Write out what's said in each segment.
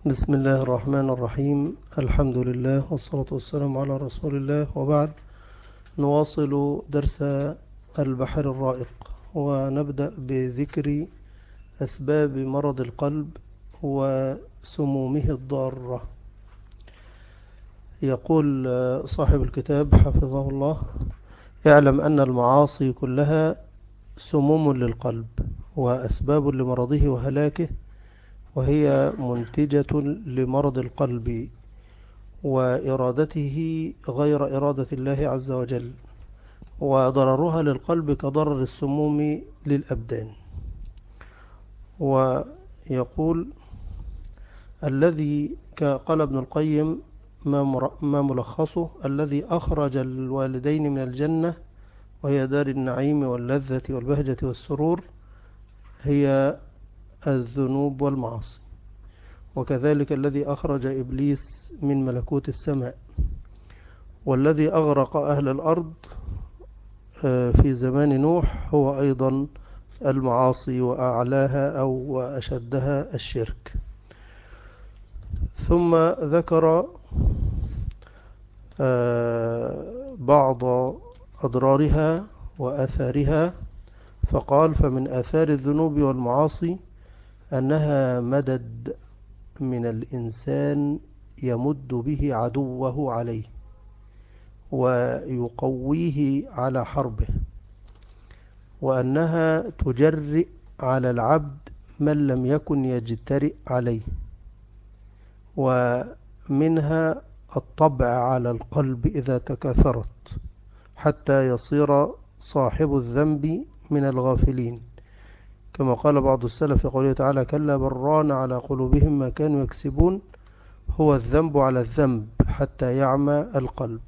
بسم الله الرحمن الرحيم. الحمد لله والصلاة والسلام على رسول الله. وبعد نواصل درس البحر الرائق ونبدأ بذكر أسباب مرض القلب وسمومه الضارة. يقول صاحب الكتاب حفظه الله اعلم أن المعاصي كلها سموم للقلب وأسباب لمرضه وهلاكه وهي منتجة لمرض القلب وإرادته غير إرادة الله عز وجل وضررها للقلب كضرر السموم للأبدان. ويقول الذي قال ابن القيم ما ملخصه؟ الذي أخرج الوالدين من الجنة وهي دار النعيم واللذة والبهجة والسرور هي الذنوب والمعاصي. وكذلك الذي أخرج إبليس من ملكوت السماء والذي أغرق أهل الأرض آه، في زمان نوح هو أيضا المعاصي وأعلاها أو وأشدها الشرك. ثم ذكر آه، بعض أضرارها وأثارها فقال فمن آثار الذنوب والمعاصي أنها مدد من الإنسان يمد به عدوه عليه ويقويه على حربه وأنها تجرئ على العبد من لم يكن يجترئ عليه ومنها الطبع على القلب إذا تكاثرت حتى يصير صاحب الذنب من الغافلين. كما قال بعض السلف في قوله تعالى كلا بران على قلوبهم ما كانوا يكسبون هو الذنب على الذنب حتى يعمى القلب.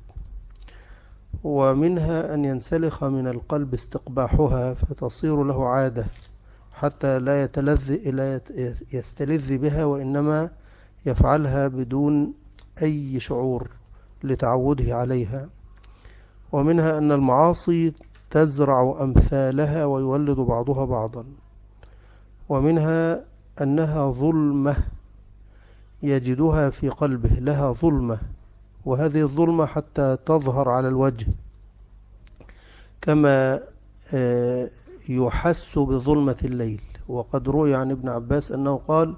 ومنها أن ينسلخ من القلب استقباحها فتصير له عادة حتى لا يتلذ إلى يستلذ بها وإنما يفعلها بدون أي شعور لتعوده عليها. ومنها أن المعاصي تزرع أمثالها ويولد بعضها بعضا. ومنها أنها ظلمة يجدها في قلبه لها ظلمة وهذه الظلمة حتى تظهر على الوجه. كما آه، يحس بظلمة الليل. وقد روي عن ابن عباس أنه قال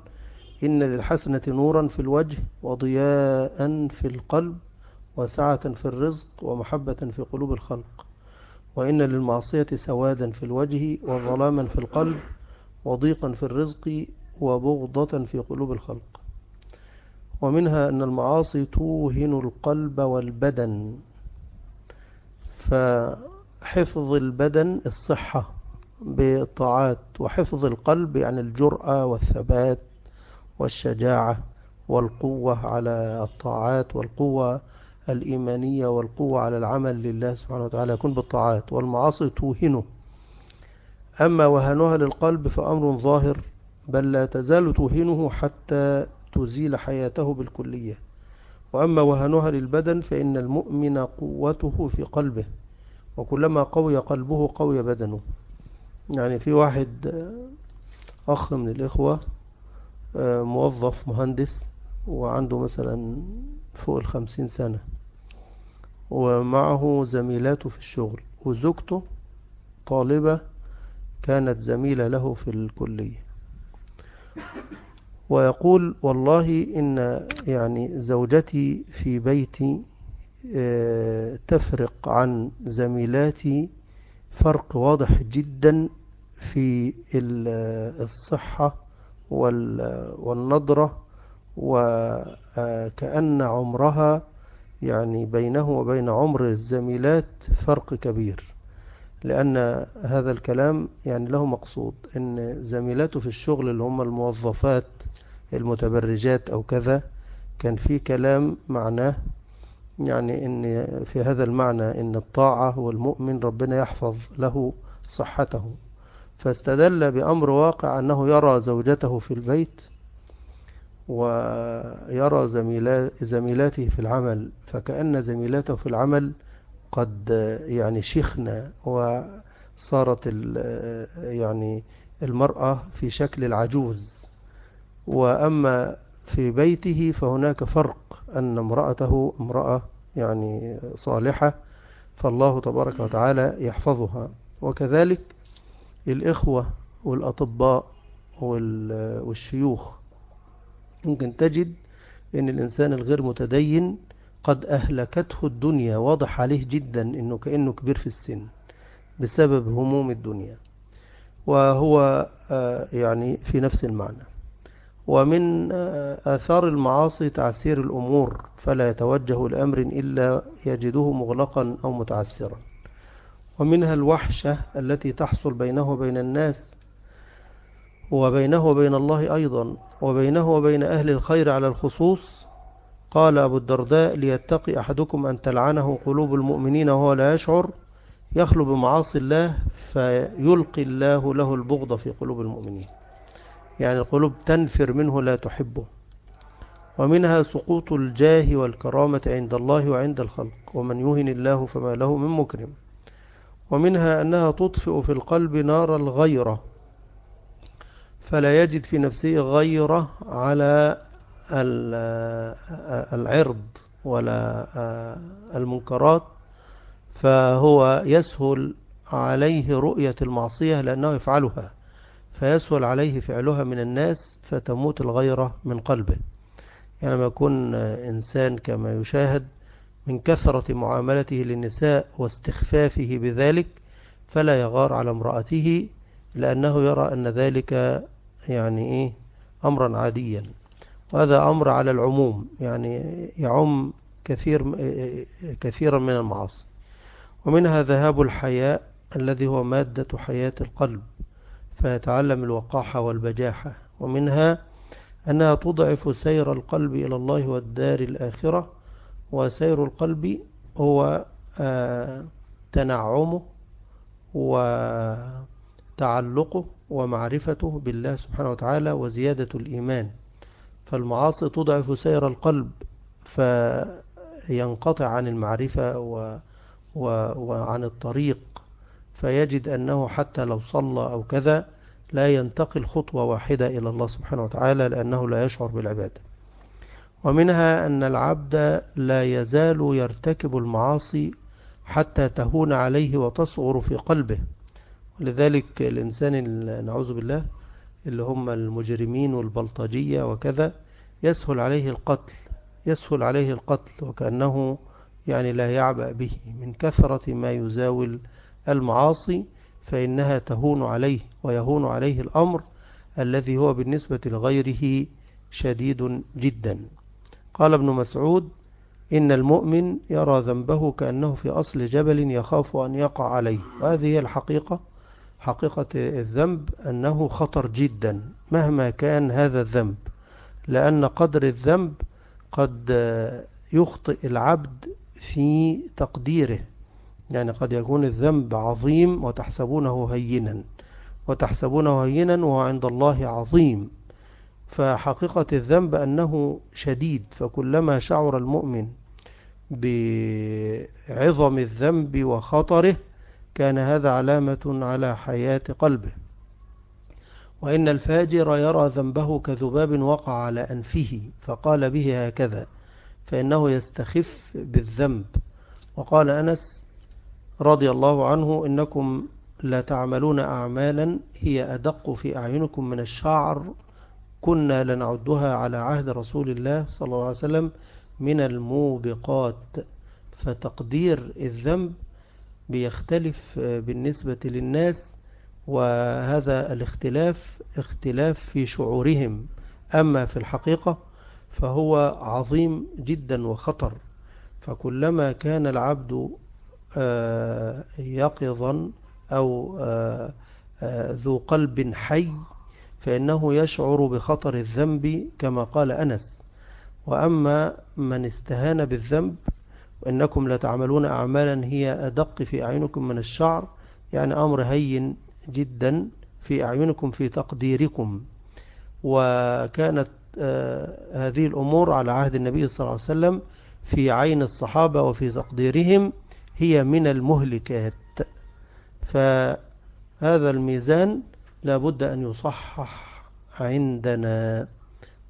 إن للحسنة نورا في الوجه وضياء في القلب وسعة في الرزق ومحبة في قلوب الخلق. وإن للمعصية سوادا في الوجه وظلاما في القلب وضيقا في الرزق وبغضة في قلوب الخلق. ومنها أن المعاصي توهن القلب والبدن فحفظ البدن الصحة بالطاعات وحفظ القلب يعني الجرأة والثبات والشجاعة والقوة على الطاعات والقوة الإيمانية والقوة على العمل لله سبحانه وتعالى. يكون بالطاعات والمعاصي توهنه أما وهنها للقلب فأمر ظاهر بل لا تزال توهنه حتى تزيل حياته بالكلية. وأما وهنها للبدن فإن المؤمن قوته في قلبه وكلما قوي قلبه قوي بدنه. يعني في واحد أخ من الإخوة موظف مهندس وعنده مثلا فوق الخمسين سنة ومعه زميلاته في الشغل وزوجته طالبة كانت زميلة له في الكلية. ويقول والله إن يعني زوجتي في بيتي آه، تفرق عن زميلاتي فرق واضح جدا في الصحة والنضرة وكأن عمرها يعني بينه وبين عمر الزميلات فرق كبير. لأن هذا الكلام يعني له مقصود إن زميلاته في الشغل اللي هم الموظفات المتبرجات أو كذا كان في كلام معناه يعني إن في هذا المعنى إن الطاعة والمؤمن ربنا يحفظ له صحته. فاستدل بأمر واقع أنه يرى زوجته في البيت ويرى زميلاته في العمل فكأن زميلاته في العمل قد يعني شيخنا وصارت يعني المرأة في شكل العجوز. وأما في بيته فهناك فرق أن امرأته امرأة يعني صالحة فالله تبارك وتعالى يحفظها. وكذلك الإخوة والأطباء والشيوخ. ممكن تجد أن الإنسان الغير متدين قد أهلكته الدنيا. واضح عليه جدا أنه كأنه كبير في السن بسبب هموم الدنيا. وهو آه، يعني في نفس المعنى. ومن آه، آثار المعاصي تعسير الأمور فلا يتوجه لأمر إلا يجده مغلقا أو متعسرا. ومنها الوحشة التي تحصل بينه وبين الناس وبينه وبين الله أيضا وبينه وبين أهل الخير على الخصوص قال أبو الدرداء ليتقي أحدكم أن تلعنه قلوب المؤمنين وهو لا يشعر يخلو بمعاصي الله فيلقي الله له البغض في قلوب المؤمنين. يعني القلوب تنفر منه لا تحبه. ومنها سقوط الجاه والكرامة عند الله وعند الخلق. ومن يهن الله فما له من مكرم. ومنها أنها تطفئ في القلب نار الغيرة. فلا يجد في نفسه غيرة على العرض ولا المنكرات فهو يسهل عليه رؤية المعصية لأنه يفعلها فيسهل عليه فعلها من الناس فتموت الغيرة من قلبه. يعني لما يكون إنسان كما يشاهد من كثرة معاملته للنساء واستخفافه بذلك فلا يغار على امرأته لأنه يرى أن ذلك يعني إيه؟ أمرا عاديا. وهذا أمر على العموم يعني يعم كثير كثيرا من المعاصي. ومنها ذهاب الحياء الذي هو مادة حياة القلب فيتعلم الوقاحة والبجاحة. ومنها أنها تضعف سير القلب إلى الله والدار الآخرة. وسير القلب هو آه، تنعمه وتعلقه ومعرفته بالله سبحانه وتعالى وزيادة الإيمان. فالمعاصي تضعف سير القلب فينقطع عن المعرفة وعن الطريق فيجد أنه حتى لو صلى أو كذا لا ينتقل خطوة واحدة إلى الله سبحانه وتعالى لأنه لا يشعر بالعبادة. ومنها أن العبد لا يزال يرتكب المعاصي حتى تهون عليه وتصغر في قلبه. ولذلك الإنسان نعوذ بالله اللي هم المجرمين والبلطجية وكذا يسهل عليه القتل يسهل عليه القتل وكأنه يعني لا يعبأ به. من كثرة ما يزاول المعاصي فإنها تهون عليه ويهون عليه الأمر الذي هو بالنسبة لغيره شديد جدا. قال ابن مسعود إن المؤمن يرى ذنبه كأنه في أصل جبل يخاف أن يقع عليه. وهذه هي الحقيقة حقيقة الذنب أنه خطر جدا مهما كان هذا الذنب. لأن قدر الذنب قد يخطئ العبد في تقديره. يعني قد يكون الذنب عظيم وتحسبونه هينا وتحسبونه هينا وهو عند الله عظيم. فحقيقة الذنب أنه شديد فكلما شعر المؤمن بعظم الذنب وخطره كان هذا علامة على حياة قلبه. وإن الفاجر يرى ذنبه كذباب وقع على أنفه فقال به هكذا فإنه يستخف بالذنب. وقال أنس رضي الله عنه إنكم لا تعملون أعمالا هي أدق في أعينكم من الشعر كنا لنعدها على عهد رسول الله صلى الله عليه وسلم من الموبقات. فتقدير الذنب بيختلف بالنسبة للناس وهذا الاختلاف اختلاف في شعورهم. أما في الحقيقة فهو عظيم جدا وخطر. فكلما كان العبد آه، يقظا أو آه، آه، ذو قلب حي فإنه يشعر بخطر الذنب كما قال أنس. وأما من استهان بالذنب وإنكم لتعملون أعمالا هي أدق في أعينكم من الشعر يعني أمر هين جدا. في أعينكم في تقديركم. وكانت هذه الأمور على عهد النبي صلى الله عليه وسلم في عين الصحابة وفي تقديرهم هي من المهلكات. فهذا الميزان لابد أن يصحح عندنا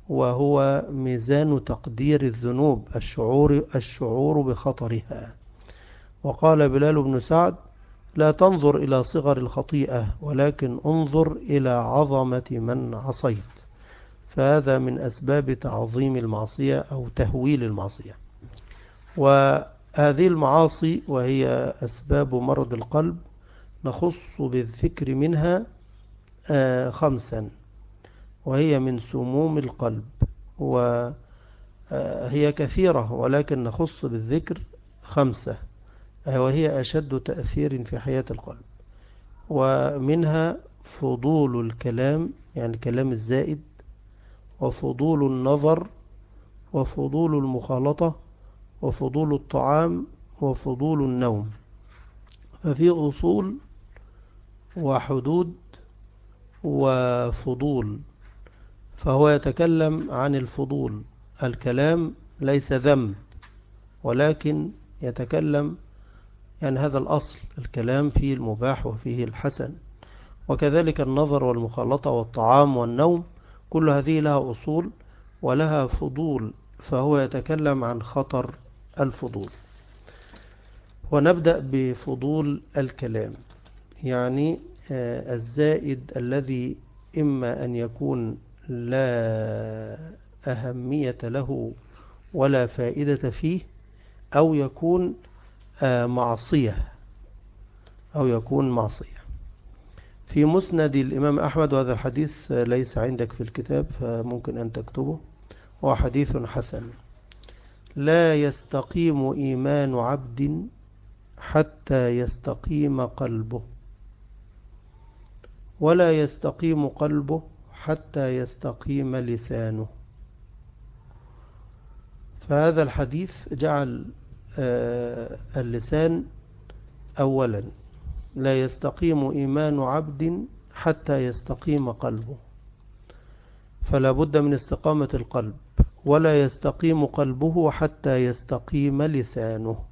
وهو ميزان تقدير الذنوب الشعور, الشعور بخطرها. وقال بلال بن سعد لا تنظر إلى صغر الخطيئة ولكن انظر إلى عظمة من عصيت. فهذا من أسباب تعظيم المعصية أو تهويل المعصية. وهذه المعاصي وهي أسباب مرض القلب نخص بالذكر منها آه، خمسا وهي من سموم القلب. وهي آه، كثيرة ولكن نخص بالذكر خمسة. وهي أشد تأثير في حياة القلب. ومنها فضول الكلام يعني الكلام الزائد وفضول النظر وفضول المخالطة وفضول الطعام وفضول النوم. ففي أصول وحدود وفضول. فهو يتكلم عن الفضول. الكلام ليس ذنب ولكن يتكلم يعني هذا الأصل الكلام فيه المباح وفيه الحسن. وكذلك النظر والمخالطة والطعام والنوم كل هذه لها أصول ولها فضول فهو يتكلم عن خطر الفضول. ونبدأ بفضول الكلام يعني آه، الزائد الذي إما أن يكون لا أهمية له ولا فائدة فيه أو يكون معصية أو يكون معصية. في مسند الإمام أحمد وهذا الحديث ليس عندك في الكتاب فممكن أن تكتبه. هو حديث حسن. لا يستقيم إيمان عبد حتى يستقيم قلبه ولا يستقيم قلبه حتى يستقيم لسانه. فهذا الحديث جعل آه، اللسان أولا. لا يستقيم إيمان عبد حتى يستقيم قلبه. فلا بد من استقامة القلب ولا يستقيم قلبه حتى يستقيم لسانه.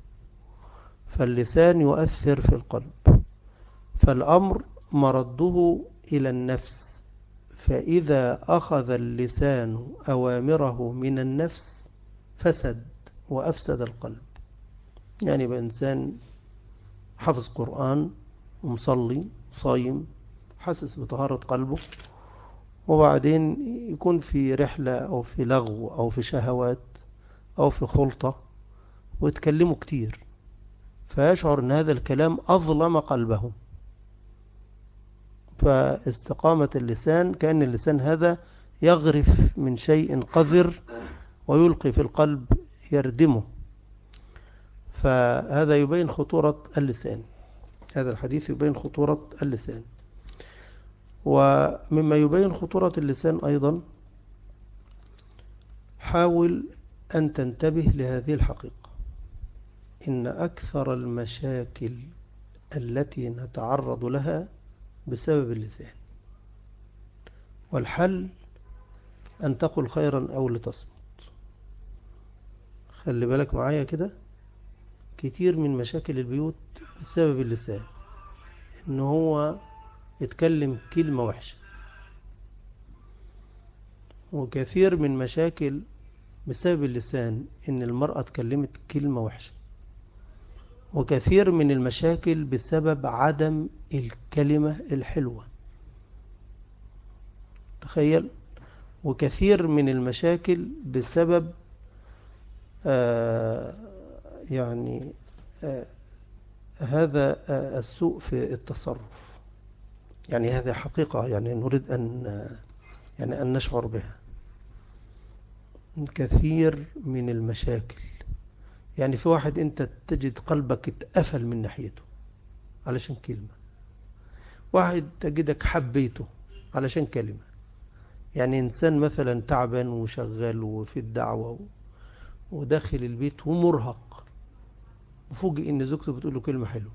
فاللسان يؤثر في القلب. فالأمر مرده إلى النفس. فإذا أخذ اللسان أوامره من النفس فسد وأفسد القلب. يعني بإنسان حفظ قرآن ومصلي صايم حاسس بطهارة قلبه وبعدين يكون في رحلة أو في لغو أو في شهوات أو في خلطة ويتكلموا كتير فيشعر أن هذا الكلام أظلم قلبه. فاستقامة اللسان كأن اللسان هذا يغرف من شيء قذر ويلقي في القلب يردمه. فهذا يبين خطورة اللسان. هذا الحديث يبين خطورة اللسان. ومما يبين خطورة اللسان أيضا حاول أن تنتبه لهذه الحقيقة. إن أكثر المشاكل التي نتعرض لها بسبب اللسان. والحل أن تقل خيرا أو لتصمت. خلي بالك معايا كده. كتير من مشاكل البيوت بسبب اللسان إن هو يتكلم كلمة وحشة. وكثير من مشاكل بسبب اللسان إن المرأة اتكلمت كلمة وحشة. وكثير من المشاكل بسبب عدم الكلمة الحلوة. تخيل. وكثير من المشاكل بسبب آه يعني آه هذا آه السوء في التصرف. يعني هذه حقيقة. يعني نريد أن يعني أن نشعر بها. كثير من المشاكل. يعني في واحد أنت تجد قلبك اتقفل من ناحيته علشان كلمة. واحد تجدك حبيته علشان كلمة. يعني إنسان مثلا تعبان وشغال وفي الدعوة وداخل البيت ومرهق. وفوجئ إن زوجته بتقول له كلمة حلوة.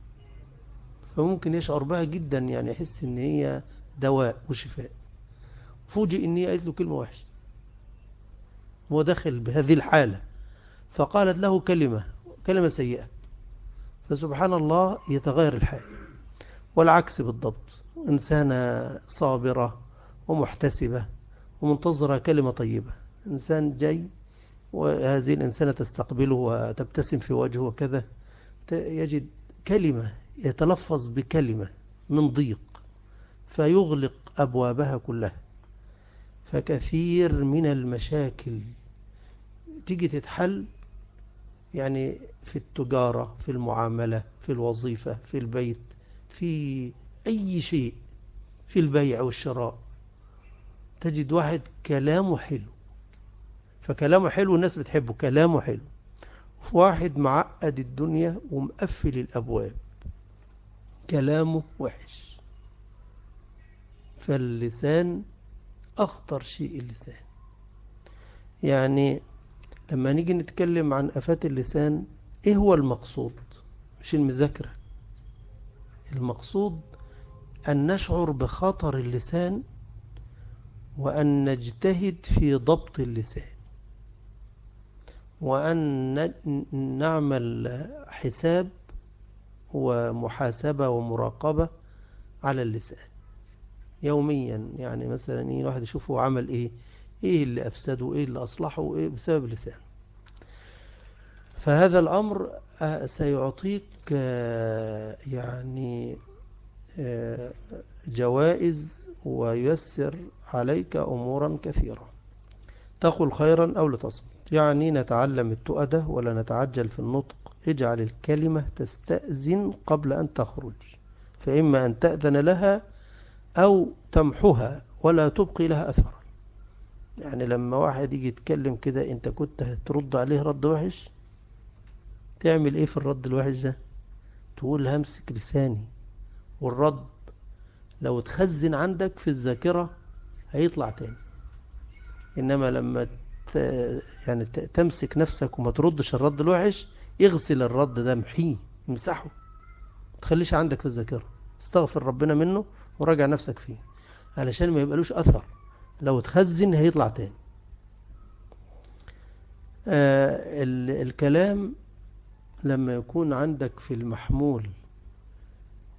فممكن يشعر بها جدا يعني يحس إن هي دواء وشفاء. فوجئ إن هي قالت له كلمة وحشة. هو داخل بهذه الحالة. فقالت له كلمة كلمة سيئة. فسبحان الله يتغير الحال. والعكس بالضبط. إنسانة صابرة ومحتسبة ومنتظرة كلمة طيبة. إنسان جاي وهذه الإنسانة تستقبله وتبتسم في وجهه وكذا. يجد كلمة يتلفظ بكلمة من ضيق فيغلق أبوابها كلها. فكثير من المشاكل تيجي تتحل يعني في التجارة في المعاملة في الوظيفة في البيت في أي شيء في البيع والشراء. تجد واحد كلامه حلو. فكلامه حلو الناس بتحبه كلامه حلو. واحد معقد الدنيا ومقفل الأبواب. كلامه وحش. فاللسان أخطر شيء اللسان. يعني لما نيجي نتكلم عن أفات اللسان إيه هو المقصود؟ مش المذاكرة. المقصود أن نشعر بخطر اللسان وأن نجتهد في ضبط اللسان. وأن نعمل حساب ومحاسبة ومراقبة على اللسان. يوميا يعني مثلا إيه الواحد يشوفه عمل إيه إيه اللي أفسده إيه اللي أصلحه إيه بسبب اللسان. فهذا الأمر آه، سيعطيك آه، يعني آه، جوائز ويسر عليك امورا كثيرة تقول خيرا أو لتصمت يعني نتعلم التؤدة ولا نتعجل في النطق. اجعل الكلمة تستأذن قبل أن تخرج. فإما أن تأذن لها أو تمحها ولا تبقي لها أثرا. يعني لما واحد يجي يتكلم كده أنت كنت هترد عليه رد وحش؟ تعمل إيه في الرد الوحش ده؟ تقول همسك لساني. والرد لو تخزن عندك في الذاكرة هيطلع تاني. إنما لما يعني تمسك نفسك وما تردش الرد الوحش اغسل الرد ده محيه امسحه. تخليش عندك في الذاكرة. استغفر ربنا منه وراجع نفسك فيه. علشان ما يبقالوش أثر. لو تخزن هيطلع تاني. آه الكلام لما يكون عندك في المحمول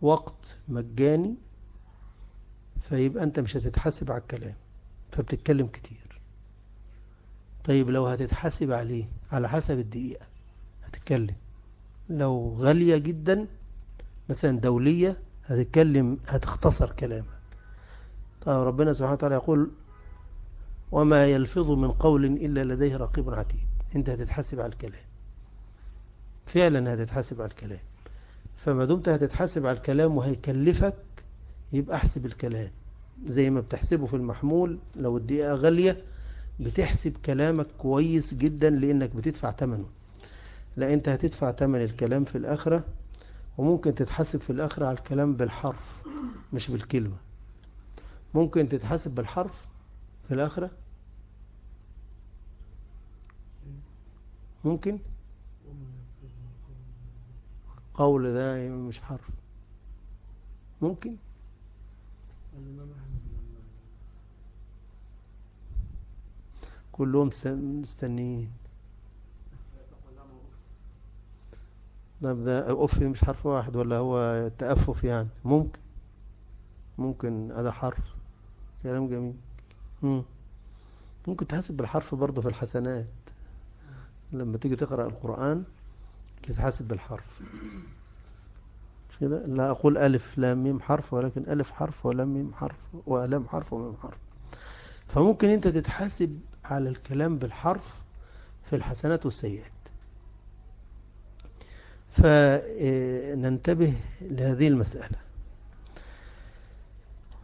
وقت مجاني فيبقى أنت مش هتتحاسب على الكلام. فبتتكلم كتير. طيب لو هتتحاسب عليه على حسب الدقيقة هتتكلم. لو غالية جدا مثلا دولية هتتكلم هتختصر كلامك. طيب ربنا سبحانه وتعالى يقول وما يلفظ من قول إلا لديه رقيب عتيد. أنت هتتحاسب على الكلام. فعلا هتتحاسب على الكلام. فما دمت هتتحاسب على الكلام وهيكلفك يبقى احسب الكلام. زي ما بتحسبه في المحمول لو الدقيقة غالية بتحسب كلامك كويس جدا لإنك بتدفع ثمنه لا أنت هتدفع ثمن الكلام في الآخرة وممكن تتحاسب في الآخرة على الكلام بالحرف مش بالكلمة. ممكن تتحاسب بالحرف في الآخرة؟ ممكن؟ قول ده مش حرف. ممكن؟ كلهم مستنيين. طب ده أوف مش حرف واحد ولا هو تأفف يعني؟ ممكن. ممكن هذا حرف. كلام جميل. مم. ممكن تحسب بالحرف برضه في الحسنات. لما تيجي تقرأ القرآن تتحاسب بالحرف. مش كده؟ لا أقول ألف لام ميم حرف ولكن ألف حرف ولام ميم حرف ولام حرف وميم حرف. فممكن أنت تتحاسب على الكلام بالحرف في الحسنات والسيئات. فننتبه لهذه المسألة.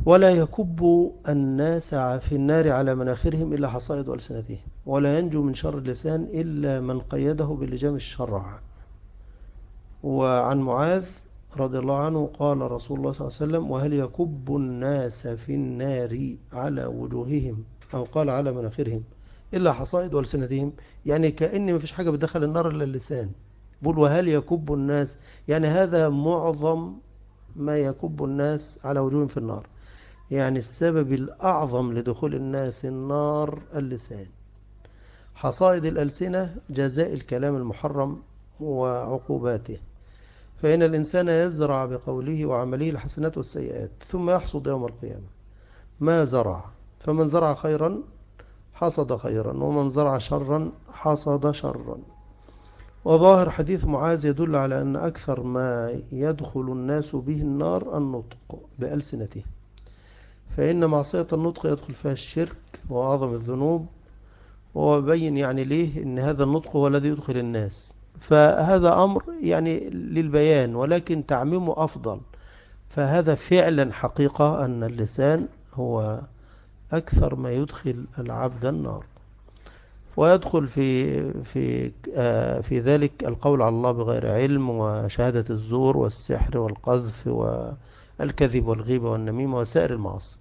ولا يكب الناس في النار على مناخرهم إلا حصائد ألسنتهم ولا ينجو من شر اللسان إلا من قيده بلجام الشرع. وعن معاذ رضي الله عنه قال رسول الله صلى الله عليه وسلم وهل يكب الناس في النار على وجوههم أو قال على مناخرهم إلا حصائد ألسنتهم يعني كأن ما فيش حاجة بتدخل النار إلا اللسان. بقول وهل يكب الناس؟ يعني هذا معظم ما يكب الناس على وجوههم في النار. يعني السبب الأعظم لدخول الناس النار اللسان. حصائد الألسنة جزاء الكلام المحرم وعقوباته. فإن الإنسان يزرع بقوله وعمله الحسنات والسيئات ثم يحصد يوم القيامة. ما زرع؟ فمن زرع خيرا حصد خيرا ومن زرع شرا حصد شرا. وظاهر حديث معاذ يدل على أن أكثر ما يدخل الناس به النار النطق بألسنته. فإن معصية النطق يدخل فيها الشرك وأعظم الذنوب. وهو بين يعني ليه أن هذا النطق هو الذي يدخل الناس. فهذا أمر يعني للبيان ولكن تعميمه أفضل. فهذا فعلا حقيقة أن اللسان هو أكثر ما يدخل العبد النار. ويدخل في في آه، في ذلك القول على الله بغير علم وشهادة الزور والسحر والقذف والكذب والغيبة والنميمة وسائر المعاصي.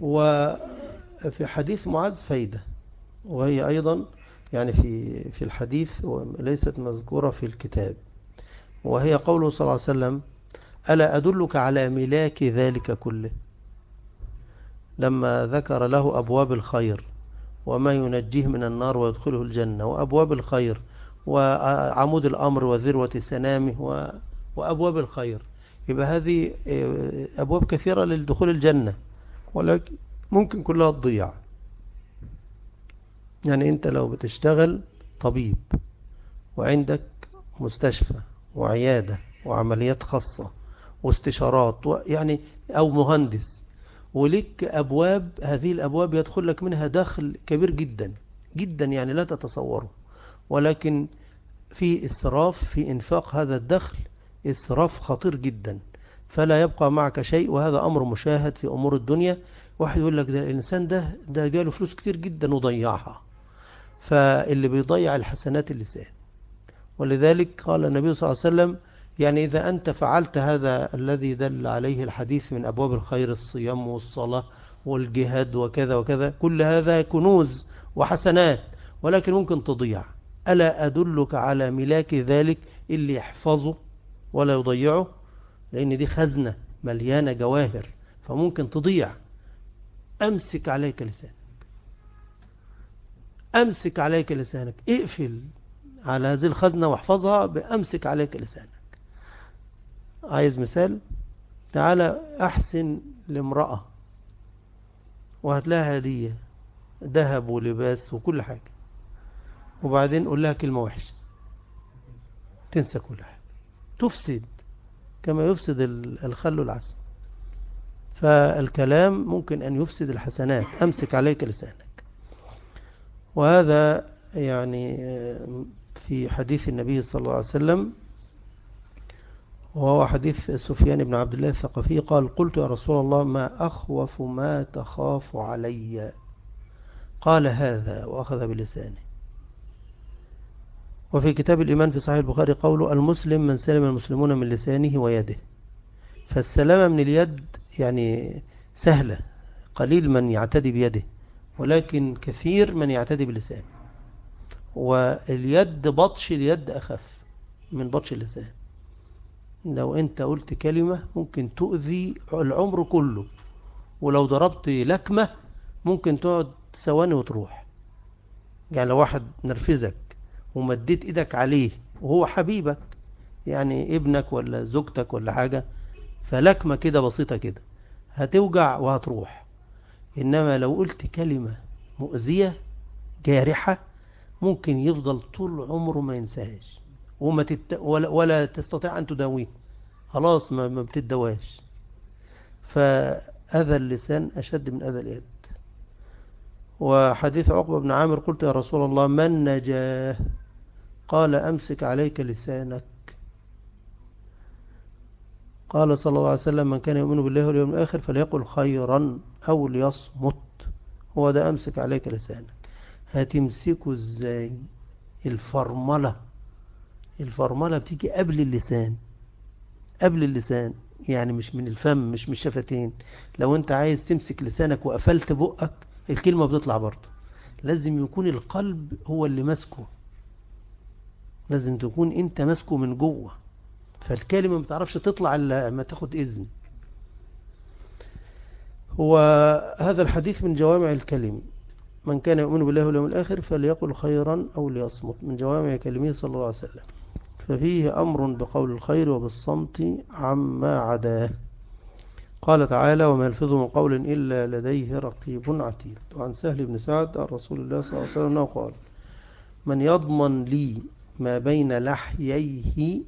وفي حديث معاذ فايدة وهي أيضا يعني في في الحديث وليست مذكورة في الكتاب. وهي قوله صلى الله عليه وسلم ألا أدلك على ملاك ذلك كله؟ لما ذكر له أبواب الخير وما ينجيه من النار ويدخله الجنة وأبواب الخير وعمود الأمر وذروة سنامه وأبواب الخير. يبقى هذه أبواب كثيرة للدخول الجنة ولكن ممكن كلها تضيع. يعني أنت لو بتشتغل طبيب وعندك مستشفى وعيادة وعمليات خاصة واستشارات يعني أو مهندس ولك أبواب هذه الأبواب يدخل لك منها دخل كبير جدا جدا يعني لا تتصوره. ولكن في إسراف في إنفاق هذا الدخل إسراف خطير جدا. فلا يبقى معك شيء وهذا أمر مشاهد في أمور الدنيا. واحد يقول لك ده الإنسان ده ده جاله فلوس كتير جدا وضيعها. فاللي بيضيع الحسنات اللسان ولذلك قال النبي صلى الله عليه وسلم يعني إذا أنت فعلت هذا الذي دل عليه الحديث من أبواب الخير الصيام والصلاة والجهاد وكذا وكذا كل هذا كنوز وحسنات ولكن ممكن تضيع. ألا أدلك على ملاك ذلك اللي يحفظه ولا يضيعه؟ لأن دي خزنة مليانة جواهر فممكن تضيع. أمسك عليك لسانك. أمسك عليك لسانك. اقفل على هذه الخزنة واحفظها بأمسك عليك لسانك. عايز مثال تعالى أحسن لامرأة وهات لها هدية ذهب ولباس وكل حاجة. وبعدين قول لها كلمة وحشة. تنسى كل حاجة. تفسد كما يفسد الخل والعسل. فالكلام ممكن أن يفسد الحسنات. أمسك عليك لسانك. وهذا يعني في حديث النبي صلى الله عليه وسلم وهو حديث سفيان بن عبد الله الثقفي قال قلت يا رسول الله ما أخوف ما تخاف علي؟ قال هذا وأخذ بلسانه. وفي كتاب الإيمان في صحيح البخاري قوله المسلم من سلم المسلمون من لسانه ويده. فالسلامة من اليد يعني سهلة قليل من يعتدي بيده ولكن كثير من يعتدي بلسانه واليد بطش اليد أخف من بطش اللسان. لو أنت قلت كلمة ممكن تؤذي العمر كله ولو ضربت لكمة ممكن تقعد ثواني وتروح. يعني لو واحد نرفزك ومديت إيدك عليه وهو حبيبك يعني ابنك ولا زوجتك ولا حاجة فلكمة كده بسيطة كده هتوجع وهتروح. إنما لو قلت كلمة مؤذية جارحة ممكن يفضل طول عمره ما ينساهاش. وما تت... ولا, ولا تستطيع أن تداويه. خلاص ما, ما بتدواش فأذى اللسان أشد من أذى اليد. وحديث عقبة بن عامر قلت يا رسول الله من نجاه؟ قال أمسك عليك لسانك. قال صلى الله عليه وسلم من كان يؤمن بالله واليوم الآخر فليقل خيرا أو ليصمت. هو ده أمسك عليك لسانك. هتمسكه إزاي؟ الفرملة. الفرملة بتيجي قبل اللسان قبل اللسان يعني مش من الفم مش من الشفتين. لو انت عايز تمسك لسانك وقفلت بقك الكلمة بتطلع برضه. لازم يكون القلب هو اللي ماسكه. لازم تكون انت ماسكه من جوه. فالكلمة ما تعرفش تطلع إلا ما تاخد إذن. هو هذا الحديث من جوامع الكلم. من كان يؤمن بالله واليوم الآخر فليقل خيرا أو ليصمت. من جوامع كلمه صلى الله عليه وسلم. ففيه أمر بقول الخير وبالصمت عما عداه. قال تعالى وما يلفظ من قول إلا لديه رقيب عتيد. وعن سهل بن سعد عن رسول الله صلى الله عليه وسلم قال من يضمن لي ما بين لحييه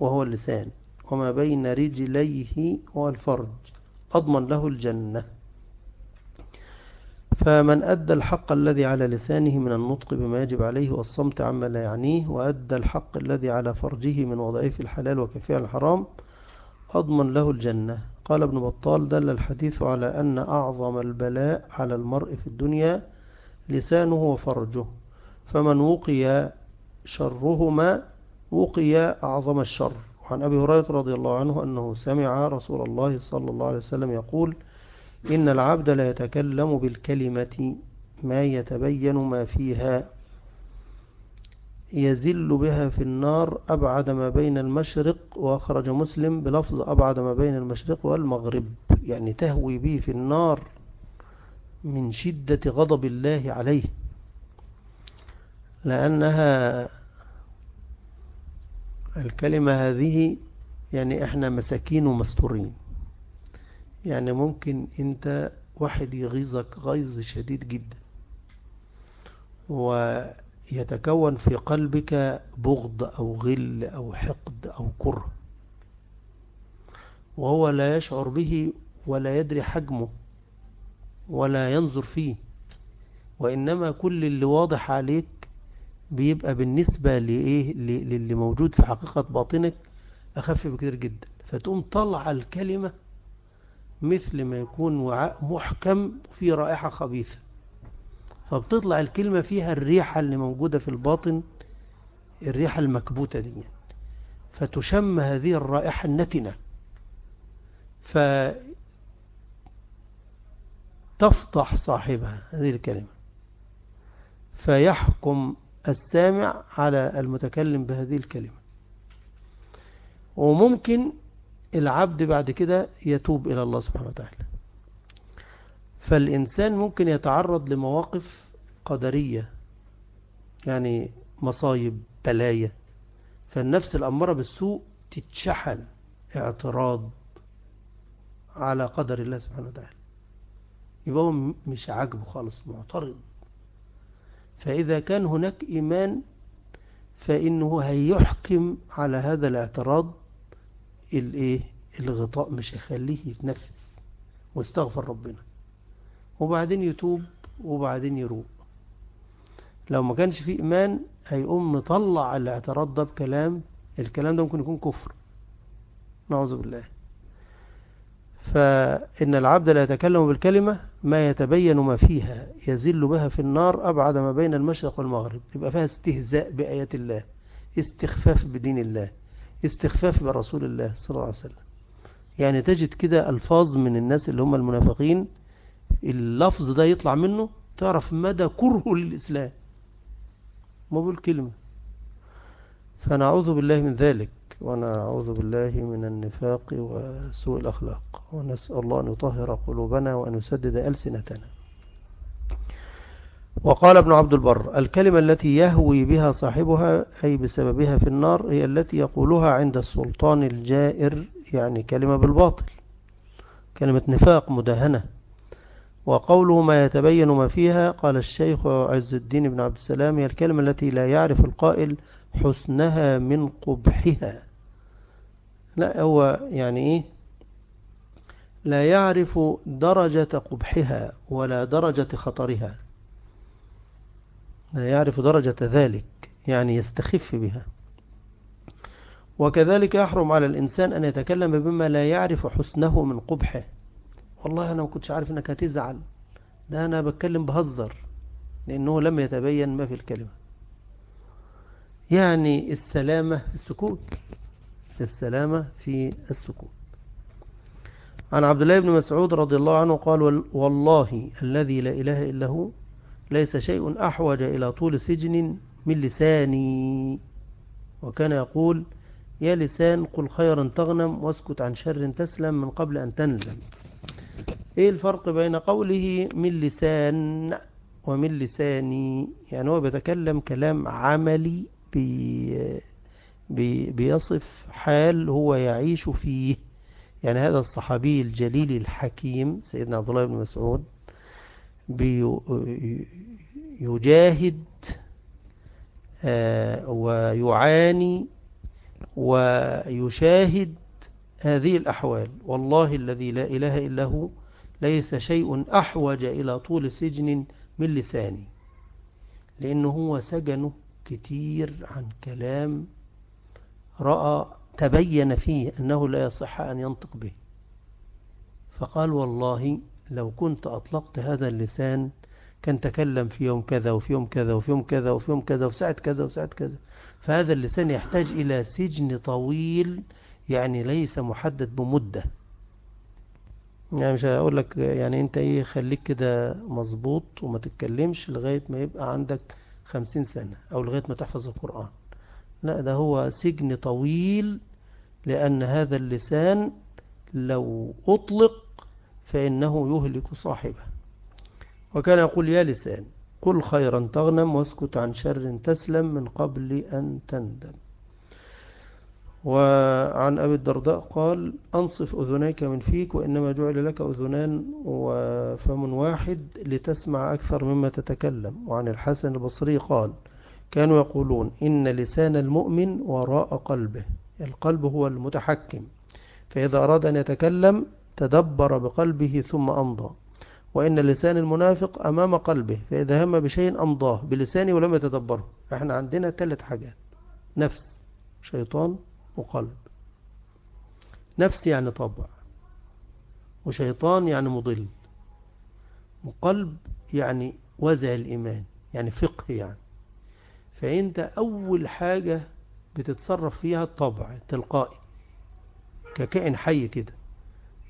وهو اللسان وما بين رجليه وهو الفرج أضمن له الجنة. فمن أدى الحق الذي على لسانه من النطق بما يجب عليه والصمت عما لا يعنيه وأدى الحق الذي على فرجه من وضعه في الحلال وكفيه الحرام أضمن له الجنة. قال ابن بطال دل الحديث على أن أعظم البلاء على المرء في الدنيا لسانه وفرجه. فمن وقي شرهما وقي أعظم الشر. وعن أبي هريرة رضي الله عنه أنه سمع رسول الله صلى الله عليه وسلم يقول إن العبد لا يتكلم بالكلمة ما يتبين ما فيها. يزل بها في النار أبعد ما بين المشرق وأخرج مسلم بلفظ أبعد ما بين المشرق والمغرب. يعني تهوي به في النار من شدة غضب الله عليه لأنها الكلمة هذه يعني إحنا مساكين ومستورين. يعني ممكن انت واحد يغيظك غيظ شديد جدا. ويتكون في قلبك بغض أو غل أو حقد أو كره. وهو لا يشعر به ولا يدري حجمه ولا ينظر فيه. وإنما كل اللي واضح عليك بيبقى بالنسبة لإيه؟ للي موجود في حقيقة باطنك أخف بكثير جدا. فتقوم طلع الكلمة مثل ما يكون وعاء محكم في رائحة خبيثة. فبتطلع الكلمة فيها الريحة اللي موجودة في الباطن الريحة المكبوتة دي. فتشم هذه الرائحة النتنة. فتفضح صاحبها هذه الكلمة. فيحكم السامع على المتكلم بهذه الكلمة. وممكن العبد بعد كده يتوب إلى الله سبحانه وتعالى. فالإنسان ممكن يتعرض لمواقف قدرية يعني مصايب بلايا. فالنفس الأمارة بالسوء تتشحن اعتراض على قدر الله سبحانه وتعالى. يبقى هو مش عاجبه خالص معترض. فإذا كان هناك إيمان فإنه هيحكم على هذا الاعتراض الايه؟ الغطاء مش هيخليه يتنفس. واستغفر ربنا. وبعدين يتوب وبعدين يروق. لو ما كانش فيه إيمان هيقوم مطلع الاعتراض ده بكلام الكلام ده ممكن يكون كفر. نعوذ بالله. فإن العبد لا يتكلم بالكلمة ما يتبين ما فيها يزل بها في النار أبعد ما بين المشرق والمغرب. يبقى فيها استهزاء بآيات الله استخفاف بدين الله. استخفاف برسول الله صلى الله عليه وسلم. يعني تجد كده ألفاظ من الناس اللي هم المنافقين اللفظ ده يطلع منه تعرف مدى كرهه للإسلام. ما بالكلمة فنعوذ بالله من ذلك ونعوذ بالله من النفاق وسوء الأخلاق. ونسأل الله أن يطهر قلوبنا وأن يسدد ألسنتنا. وقال ابن عبد البر الكلمة التي يهوي بها صاحبها أي بسببها في النار هي التي يقولها عند السلطان الجائر يعني كلمة بالباطل كلمة نفاق مدهنة وقوله ما يتبين ما فيها قال الشيخ عز الدين بن عبد السلام هي الكلمة التي لا يعرف القائل حسنها من قبحها. لا هو يعني إيه؟ لا يعرف درجة قبحها ولا درجة خطرها. لا يعرف درجة ذلك يعني يستخف بها. وكذلك يحرم على الإنسان أن يتكلم بما لا يعرف حسنه من قبحه. والله أنا ما كنتش عارف أنك هتزعل. ده أنا بتكلم بهزر لأنه لم يتبين ما في الكلمة. يعني السلامة في السكوت السلامة في السكوت. عن عبد الله بن مسعود رضي الله عنه قال والله الذي لا إله إلا هو ليس شيء أحوج إلى طول سجن من لساني. وكان يقول يا لسان قل خيرا تغنم واسكت عن شر تسلم من قبل أن تنلم إيه الفرق بين قوله من لسان ومن لساني؟ يعني هو بيتكلم كلام عملي بي بي بيصف حال هو يعيش فيه. يعني هذا الصحابي الجليل الحكيم سيدنا عبد الله بن مسعود يجاهد آه، ويعاني ويشاهد هذه الأحوال. والله الذي لا إله إلا هو ليس شيء أحوج إلى طول سجن من لساني لأنه هو سجنه كتير عن كلام رأى تبين فيه أنه لا يصح أن ينطق به. فقال والله لو كنت أطلقت هذا اللسان كان تكلم في يوم كذا وفي يوم كذا وفي يوم كذا وفي يوم كذا وفي ساعة كذا وساعة كذا. فهذا اللسان يحتاج إلى سجن طويل يعني ليس محدد بمدة. يعني مش هقول لك يعني أنت إيه خليك كده مظبوط وما تتكلمش لغاية ما يبقى عندك خمسين سنة أو لغاية ما تحفظ القرآن. لا ده هو سجن طويل لأن هذا اللسان لو أطلق فإنه يهلك صاحبه. وكان يقول يا لسان قل خيرا تغنم واسكت عن شر تسلم من قبل أن تندم. وعن أبي الدرداء قال أنصف أذنيك من فيك وإنما جعل لك أذنان وفم واحد لتسمع أكثر مما تتكلم. وعن الحسن البصري قال كانوا يقولون إن لسان المؤمن وراء قلبه القلب هو المتحكم فإذا أراد أن يتكلم تدبر بقلبه ثم أمضى. وإن لسان المنافق أمام قلبه فإذا هم بشيء أمضاه بلسانه ولم يتدبره. إحنا عندنا ثلاث حاجات. نفس شيطان وقلب. نفس يعني طبع. وشيطان يعني مضل. وقلب يعني وزع الإيمان يعني فقه يعني. فأنت أول حاجة بتتصرف فيها الطبع التلقائي ككائن حي كده.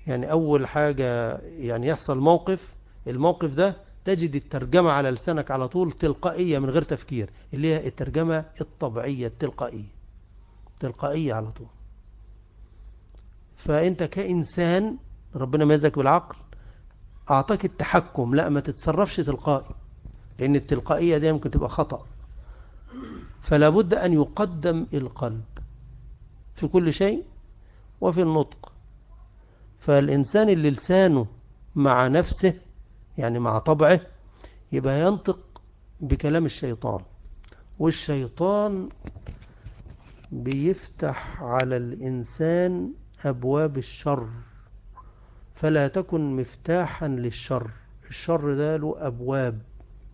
يعني أول حاجة يعني يحصل موقف الموقف ده تجد الترجمة على لسانك على طول تلقائية من غير تفكير اللي هي الترجمة الطبيعية التلقائية تلقائية على طول. فأنت كإنسان ربنا ميزك بالعقل أعطاك التحكم لا ما تتصرفش تلقائي لأن التلقائية دي ممكن تبقى خطأ. فلا بد أن يقدم القلب في كل شيء وفي النطق. فالإنسان اللي لسانه مع نفسه يعني مع طبعه يبقى ينطق بكلام الشيطان. والشيطان بيفتح على الإنسان أبواب الشر فلا تكن مفتاحا للشر. الشر ده له أبواب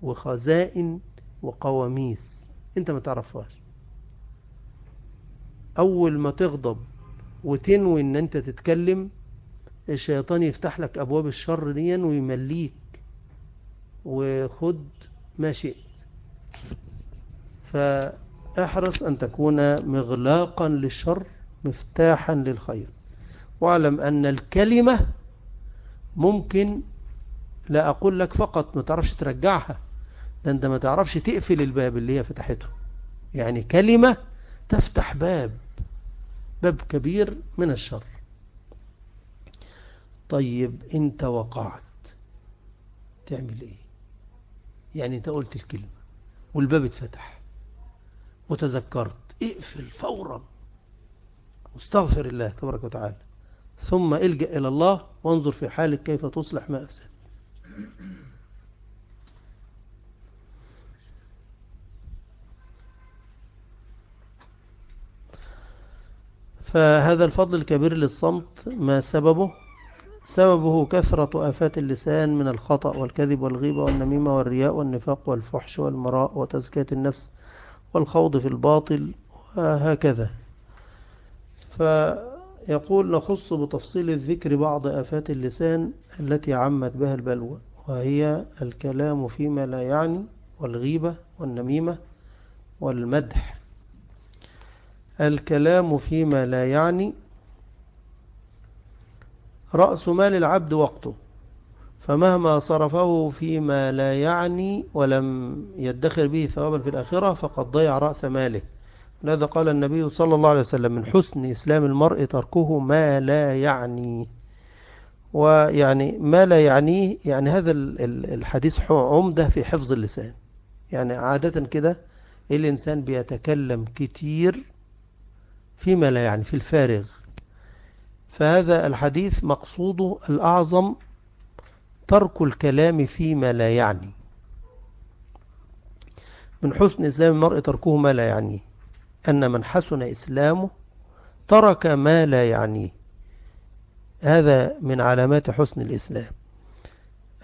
وخزائن وقواميس. أنت ما تعرفهاش. أول ما تغضب وتنوي إن أنت تتكلم الشيطان يفتح لك أبواب الشر دي ويمليك. وخد ما شئت. فأحرص أن تكون مغلاقا للشر مفتاحا للخير. واعلم أن الكلمة ممكن لا أقول لك فقط ما تعرفش ترجعها ده أنت ما تعرفش تقفل الباب اللي هي فتحته. يعني كلمة تفتح باب باب كبير من الشر. طيب انت وقعت. تعمل إيه؟ يعني انت قلت الكلمة والباب اتفتح. وتذكرت. اقفل فورا. واستغفر الله تبارك وتعالى. ثم الجأ إلى الله وانظر في حالك كيف تصلح ما أفسد. فهذا الفضل الكبير للصمت ما سببه؟ سببه كثرة آفات اللسان من الخطأ والكذب والغيبة والنميمة والرياء والنفاق والفحش والمراء وتزكية النفس والخوض في الباطل وهكذا. فيقول نخص بتفصيل الذكر بعض آفات اللسان التي عمت بها البلوى وهي الكلام فيما لا يعني والغيبة والنميمة والمدح. الكلام فيما لا يعني رأس مال العبد وقته. فمهما صرفه فيما لا يعني ولم يدخر به ثوابا في الآخرة فقد ضيع رأس ماله. لذا قال النبي صلى الله عليه وسلم من حسن إسلام المرء تركه ما لا يعني. ويعني ما لا يعنيه يعني هذا الحديث عمدة في حفظ اللسان. يعني عادة كده الإنسان بيتكلم كتير فيما لا يعني في الفارغ. فهذا الحديث مقصوده الأعظم ترك الكلام فيما لا يعني. من حسن إسلام المرء تركه ما لا يعنيه أن من حسن إسلامه ترك ما لا يعنيه هذا من علامات حسن الإسلام.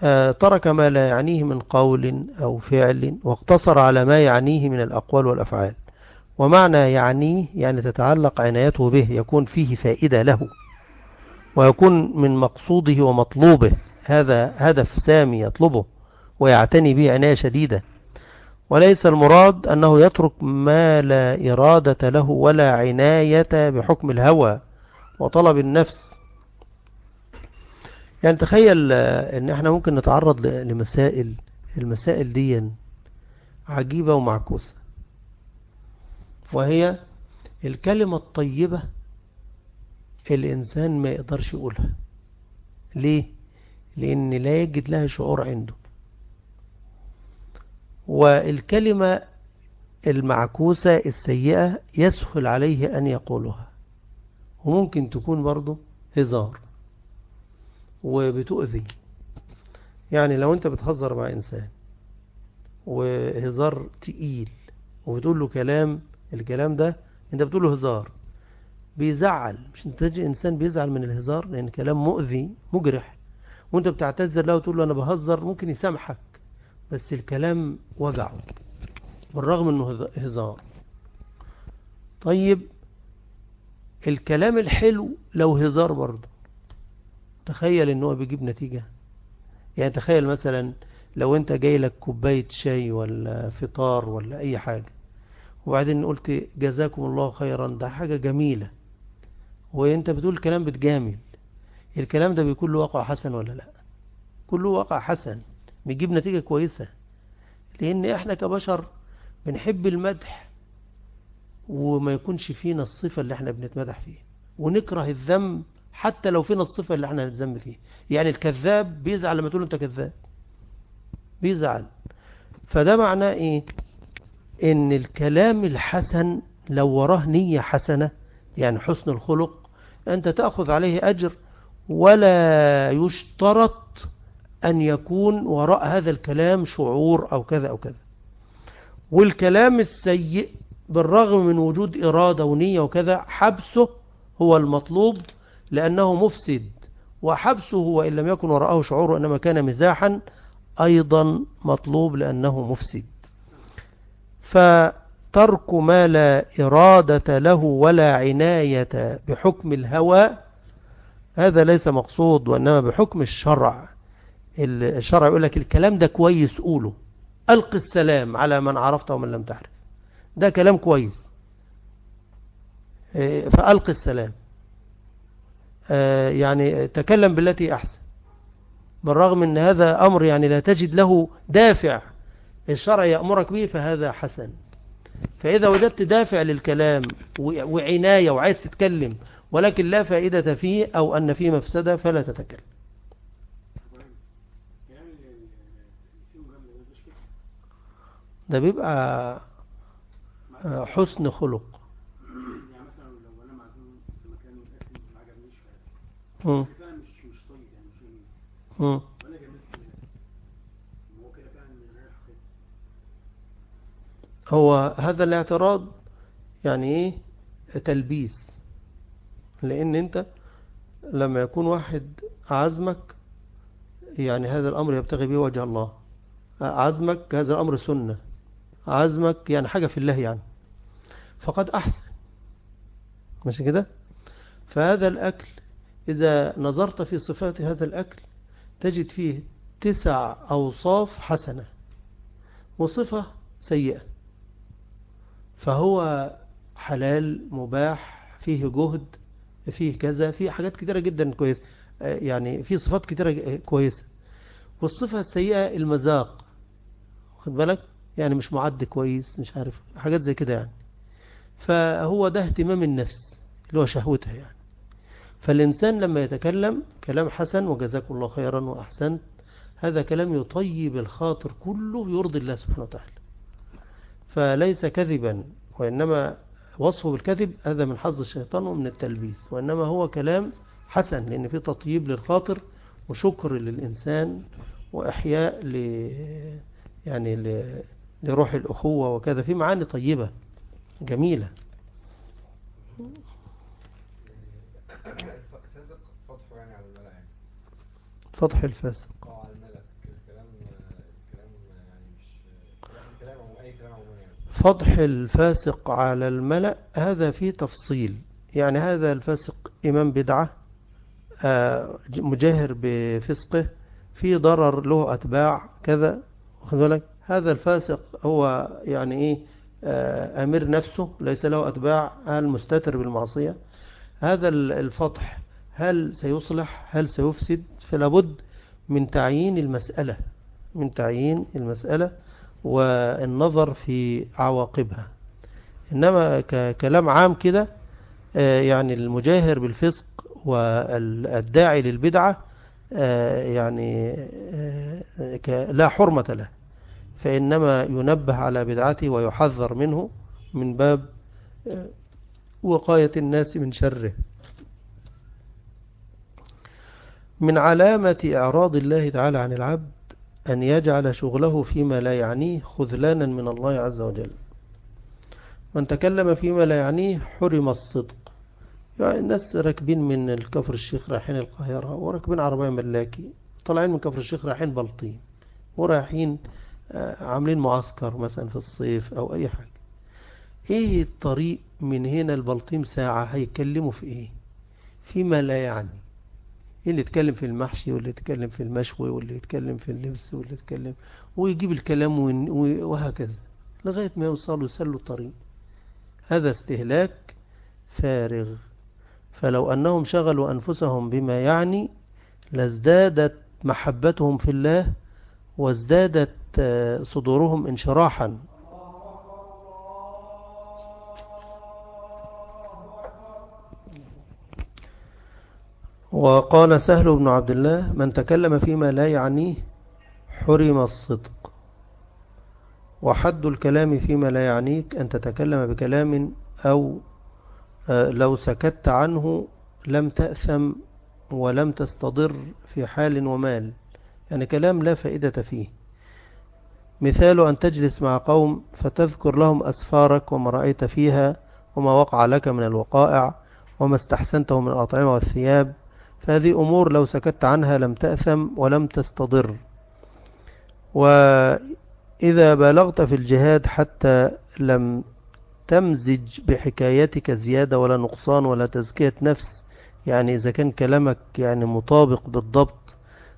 آه، ترك ما لا يعنيه من قول أو فعل واقتصر على ما يعنيه من الأقوال والأفعال. ومعنى يعنيه يعني تتعلق عنايته به يكون فيه فائدة له. ويكون من مقصوده ومطلوبه هذا هدف سامي يطلبه ويعتني به عناية شديدة. وليس المراد أنه يترك ما لا إرادة له ولا عناية بحكم الهوى وطلب النفس. يعني تخيل إن إحنا ممكن نتعرض لمسائل المسائل دي عجيبة ومعكوسة. وهي الكلمة الطيبة الإنسان ما يقدرش يقولها. ليه؟ لأن لا يجد لها شعور عنده. والكلمة المعكوسة السيئة يسهل عليه أن يقولها. وممكن تكون برضه هزار وبتؤذي. يعني لو أنت بتهزر مع إنسان وهزار تقيل وبتقول له كلام الكلام ده أنت بتقول له هزار. بيزعل. مش تجي إنسان بيزعل من الهزار؟ لأن كلام مؤذي مجرح. وأنت بتعتذر له وتقول له أنا بهزر ممكن يسامحك. بس الكلام وجعه. بالرغم إنه هزار. طيب الكلام الحلو لو هزار برضه. تخيل إن هو بيجيب نتيجة. يعني تخيل مثلا لو أنت جاي لك كوباية شاي ولا فطار ولا أي حاجة. وبعدين قلت جزاكم الله خيرا ده حاجة جميلة. وانت بتقول الكلام بتجامل. الكلام ده بيكون له واقع حسن ولا لا؟ كله واقع حسن بيجيب نتيجة كويسة. لأن إحنا كبشر بنحب المدح وما يكونش فينا الصفة اللي إحنا بنتمدح فيها. ونكره الذنب حتى لو فينا الصفة اللي إحنا نتذم فيه يعني الكذاب بيزعل لما تقول إنت كذاب. بيزعل. فده معناه إيه؟ إن الكلام الحسن لو وراه نية حسنة يعني حسن الخلق أنت تأخذ عليه أجر ولا يشترط أن يكون وراء هذا الكلام شعور أو كذا أو كذا. والكلام السيء بالرغم من وجود إرادة ونية وكذا حبسه هو المطلوب لأنه مفسد وحبسه وإن لم يكن وراءه شعور إنما كان مزاحا أيضا مطلوب لأنه مفسد. فترك ما لا إرادة له ولا عناية بحكم الهوى. هذا ليس مقصود وإنما بحكم الشرع. الشرع يقول لك الكلام ده كويس قوله. ألق السلام على من عرفته ومن لم تعرف. ده كلام كويس. إيه، فألق السلام. آه، يعني تكلم بالتي أحسن. بالرغم أن هذا أمر يعني لا تجد له دافع. الشرع يأمرك به فهذا حسن. فإذا وجدت دافع للكلام وعناية وعايز تتكلم ولكن لا فائدة فيه أو أن فيه مفسدة فلا تتكلم. ده بيبقى حسن خلق. يعني مش وأنا هو كده فعلا هو هذا الاعتراض يعني إيه؟ تلبيس. لأن أنت لما يكون واحد عزمك يعني هذا الأمر يبتغي به وجه الله. عزمك هذا الأمر سنة. عزمك يعني حاجة في الله يعني. فقد أحسن. ماشي كده؟ فهذا الأكل إذا نظرت في صفات هذا الأكل تجد فيه تسع أوصاف حسنة. وصفة سيئة. فهو حلال مباح فيه جهد فيه كذا فيه حاجات كتيرة جدا كويسة. يعني فيه صفات كتيرة كويسة. والصفة السيئة المذاق. خد بالك؟ يعني مش معد كويس مش عارف حاجات زي كده يعني. فهو ده اهتمام النفس اللي هو شهوتها يعني. فالإنسان لما يتكلم كلام حسن وجزاك الله خيرا وأحسنت هذا كلام يطيب الخاطر كله يرضي الله سبحانه وتعالى. فليس كذبا وإنما وصفه بالكذب هذا من حظ الشيطان ومن التلبيس وإنما هو كلام حسن لأن في تطيب للخاطر وشكر للإنسان وإحياء ل يعني ل... لروح الأخوة وكذا في معاني طيبة جميلة. فتح الفاسق. فضح الفاسق على الملأ هذا فيه تفصيل. يعني هذا الفاسق إمام بدعة آه، مجاهر بفسقه في ضرر له أتباع كذا بالك؟ هذا الفاسق هو يعني إيه آه، أمير نفسه ليس له أتباع هل مستتر بالمعصية. هذا الفضح هل سيصلح؟ هل سيفسد؟ فلابد من تعيين المسألة من تعيين المسألة. والنظر في عواقبها. إنما ككلام عام كده آه، يعني المجاهر بالفسق والداعي للبدعة آه، يعني آه، لا حرمة له. فإنما ينبه على بدعته ويحذر منه من باب وقاية الناس من شره. من علامة إعراض الله تعالى عن العبد أن يجعل شغله فيما لا يعنيه خذلانا من الله عز وجل. من تكلم فيما لا يعنيه حرم الصدق. يعني الناس راكبين من الكفر الشيخ رايحين القاهرة وراكبين عربية ملاكي طالعين من كفر الشيخ رايحين بلطيم ورايحين آه، عاملين معسكر مثلا في الصيف أو أي حاجة. إيه الطريق من هنا البلطيم ساعة؟ هيتكلموا في إيه؟ فيما لا يعني. اللي يتكلم في المحشي واللي يتكلم في المشوي واللي يتكلم في اللبس واللي يتكلم ويجيب الكلام وهكذا لغاية ما يوصلوا يسلوا الطريق. هذا استهلاك فارغ. فلو أنهم شغلوا أنفسهم بما يعني لازدادت محبتهم في الله وازدادت آه، صدورهم انشراحا. وقال سهل بن عبد الله من تكلم فيما لا يعنيه حرم الصدق. وحد الكلام فيما لا يعنيك أن تتكلم بكلام أو آه، لو سكت عنه لم تأثم ولم تستضر في حال ومال. يعني كلام لا فائدة فيه. مثال أن تجلس مع قوم فتذكر لهم أسفارك وما رأيت فيها وما وقع لك من الوقائع وما استحسنته من الأطعمة والثياب فهذه أمور لو سكت عنها لم تأثم ولم تستضر. وإذا بلغت في الجهاد حتى لم تمزج بحكايتك زيادة ولا نقصان ولا تزكية نفس يعني إذا كان كلامك يعني مطابق بالضبط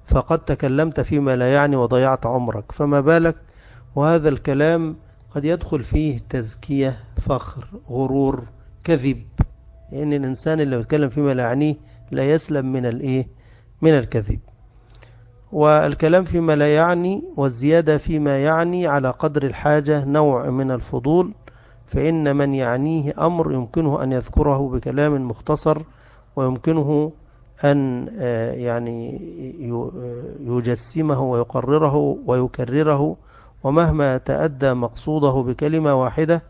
فقد تكلمت فيما لا يعني وضيعت عمرك. فما بالك؟ وهذا الكلام قد يدخل فيه تزكية فخر غرور كذب. لأن يعني الإنسان اللي يتكلم فيما لا يعنيه لا يسلم من الايه من الكذب. والكلام فيما لا يعني والزيادة فيما يعني على قدر الحاجة نوع من الفضول فإن من يعنيه أمر يمكنه أن يذكره بكلام مختصر ويمكنه أن آه، يعني يجسمه ويقرره ويكرره ومهما تأدى مقصوده بكلمة واحدة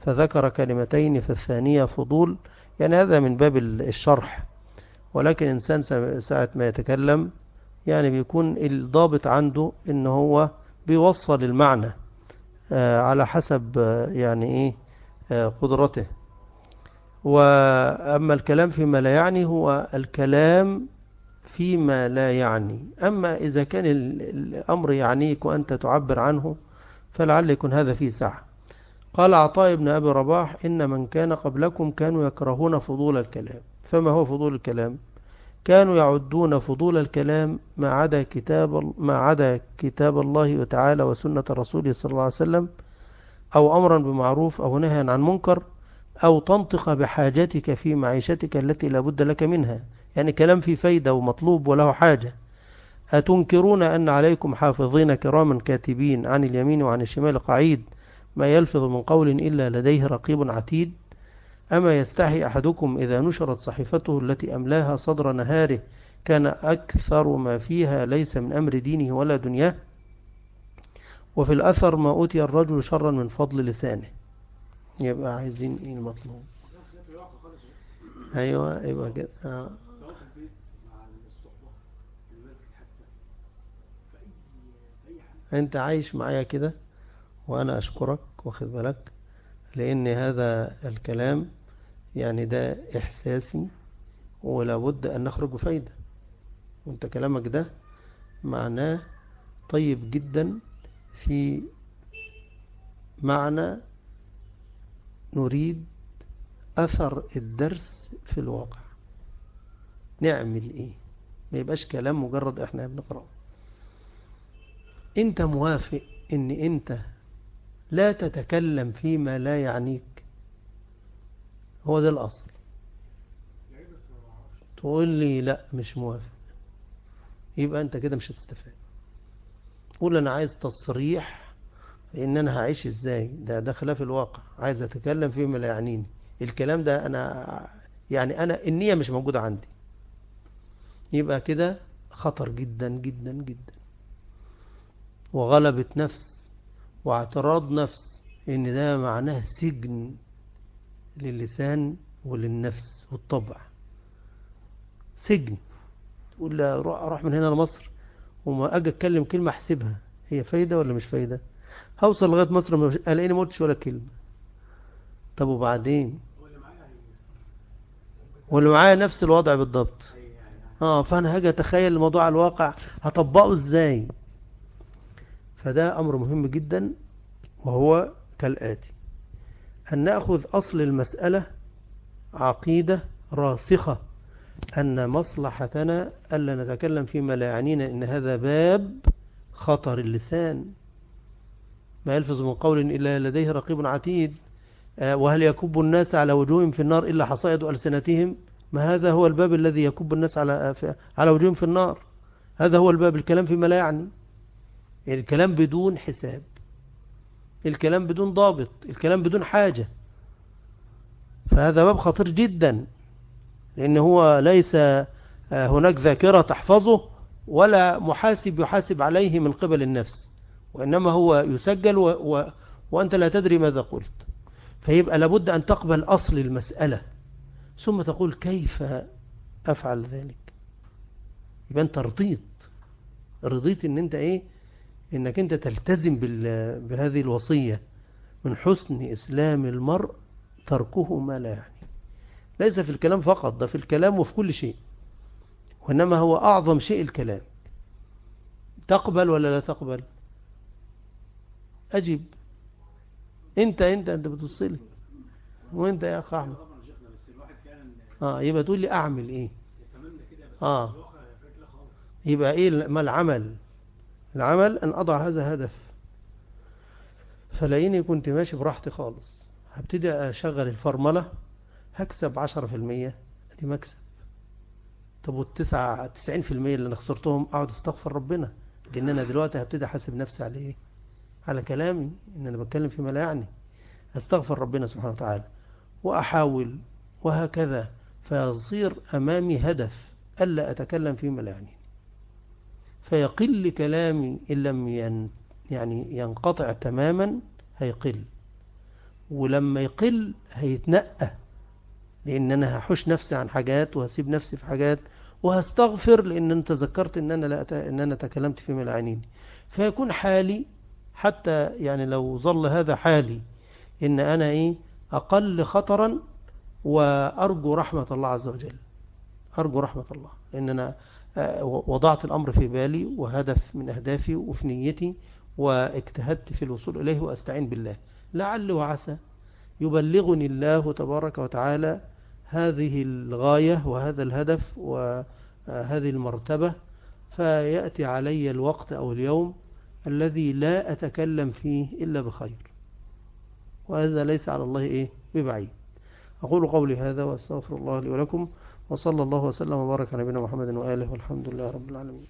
فذكر كلمتين في الثانية فضول. يعني هذا من باب الشرح. ولكن إنسان ساعة ما يتكلم يعني بيكون الضابط عنده إن هو بيوصل المعنى آه، على حسب آه، يعني إيه آه، قدرته. وأما الكلام فيما لا يعني هو الكلام فيما لا يعني. أما إذا كان الأمر يعنيك وأنت تعبر عنه فلعل يكون هذا فيه سعة. قال عطاء بن أبي رباح إن من كان قبلكم كانوا يكرهون فضول الكلام. فما هو فضول الكلام؟ كانوا يعدون فضول الكلام ما عدا كتاب ما عدا كتاب الله تعالى وسنة رسوله صلى الله عليه وسلم أو أمرا بمعروف أو نهيا عن منكر أو تنطق بحاجتك في معيشتك التي لا بد لك منها. يعني كلام في فايدة ومطلوب وله حاجة. أتنكرون أن عليكم حافظين كراما كاتبين عن اليمين وعن الشمال قعيد ما يلفظ من قول إلا لديه رقيب عتيد؟ أما يستحي أحدكم إذا نشرت صحيفته التي أملاها صدر نهاره كان أكثر ما فيها ليس من أمر دينه ولا دنياه وفي الأثر ما أوتي الرجل شرا من فضل لسانه. يبقى عايزين إيه المطلوب؟ أيوة يبقى كده. آه. أنت عايش معايا كده وأنا أشكرك واخد بالك؟ لأن هذا الكلام يعني ده إحساسي ولا بد أن نخرج بفايدة. وأنت كلامك ده معناه طيب جدا في معنى نريد أثر الدرس في الواقع. نعمل إيه؟ ما يبقاش كلام مجرد إحنا بنقرأه. أنت موافق إن أنت لا تتكلم فيما لا يعنيك. هو ده الأصل. تقول لي لا مش موافق. يبقى أنت كده مش هتستفاد. قول أنا عايز تصريح إن أنا هعيش إزاي. ده ده خلاف الواقع. عايز أتكلم فيما لا يعنيني. الكلام ده أنا يعني أنا النية مش موجودة عندي. يبقى كده خطر جدا جدا جدا. وغلبة نفس واعتراض نفس إن ده معناه سجن. للسان وللنفس والطبع. سجن. تقول لا روح من هنا لمصر وما أجي أتكلم كلمة أحسبها. هي فايدة ولا مش فايدة؟ هوصل لغاية مصر ألاقيني ما قلتش ولا كلمة. طب وبعدين؟ واللي معايا نفس الوضع بالضبط. آه فأنا هاجي أتخيل الموضوع على الواقع هطبقه إزاي؟ فده أمر مهم جدا وهو كالآتي. أن نأخذ أصل المسألة عقيدة راسخة أن مصلحتنا ألا نتكلم فيما لا يعنينا إن هذا باب خطر اللسان. ما يلفظ من قول إلا لديه رقيب عتيد. وهل يكب الناس على وجوههم في النار إلا حصائد ألسنتهم؟ ما هذا هو الباب الذي يكب الناس على على وجوههم في النار؟ هذا هو الباب الكلام فيما لا يعني الكلام بدون حساب. الكلام بدون ضابط الكلام بدون حاجة. فهذا باب خطير جدا لأن هو ليس هناك ذاكرة تحفظه ولا محاسب يحاسب عليه من قبل النفس وإنما هو يسجل و و وأنت لا تدري ماذا قلت. فيبقى لابد أن تقبل أصل المسألة. ثم تقول كيف أفعل ذلك؟ يبقى أنت رضيت. رضيت أن أنت إيه؟ أنك أنت تلتزم بهذه الوصية من حسن إسلام المرء تركه ما لا يعني. ليس في الكلام فقط ده في الكلام وفي كل شيء. وإنما هو أعظم شيء الكلام. تقبل ولا لا تقبل؟ أجب أنت أنت أنت بتصلي وأنت يا أخ أحمد. آه يبقى تقول لي أعمل إيه؟ آه. يبقى إيه ما العمل؟ العمل أن أضع هذا هدف. فلاقيني كنت ماشي براحتي خالص هبتدي أشغل الفرملة هكسب عشرة في المية. دي مكسب. طب والتسعة تسعين في المية اللي أنا خسرتهم أقعد أستغفر ربنا. لأن أنا دلوقتي هبتدي أحاسب نفسي على إيه؟ على كلامي إن أنا بتكلم فيما لا يعني. أستغفر ربنا سبحانه وتعالى. وأحاول وهكذا. فيصير أمامي هدف ألا أتكلم فيما لا يعني. فيقل كلامي إن لم ين يعني ينقطع تماما هيقل ولما يقل هيتنقى لأن أنا هحوش نفسي عن حاجات وهسيب نفسي في حاجات وهستغفر لأن أنا تذكرت أن أنا, لا. أن أنا تكلمت فيما لا يعنيني فيكون حالي حتى يعني لو ظل هذا حالي إن أنا إيه أقل خطرا وأرجو رحمة الله عز وجل أرجو رحمة الله لأن أنا وضعت الأمر في بالي وهدف من أهدافي وفي نيتي واجتهدت في الوصول إليه وأستعين بالله. لعل وعسى يبلغني الله تبارك وتعالى هذه الغاية وهذا الهدف وهذه المرتبة فيأتي علي الوقت أو اليوم الذي لا أتكلم فيه إلا بخير. وهذا ليس على الله إيه؟ ببعيد. أقول قولي هذا وأستغفر الله لي ولكم. وصلى الله وسلم وبارك على نبينا محمد وآله والحمد لله رب العالمين.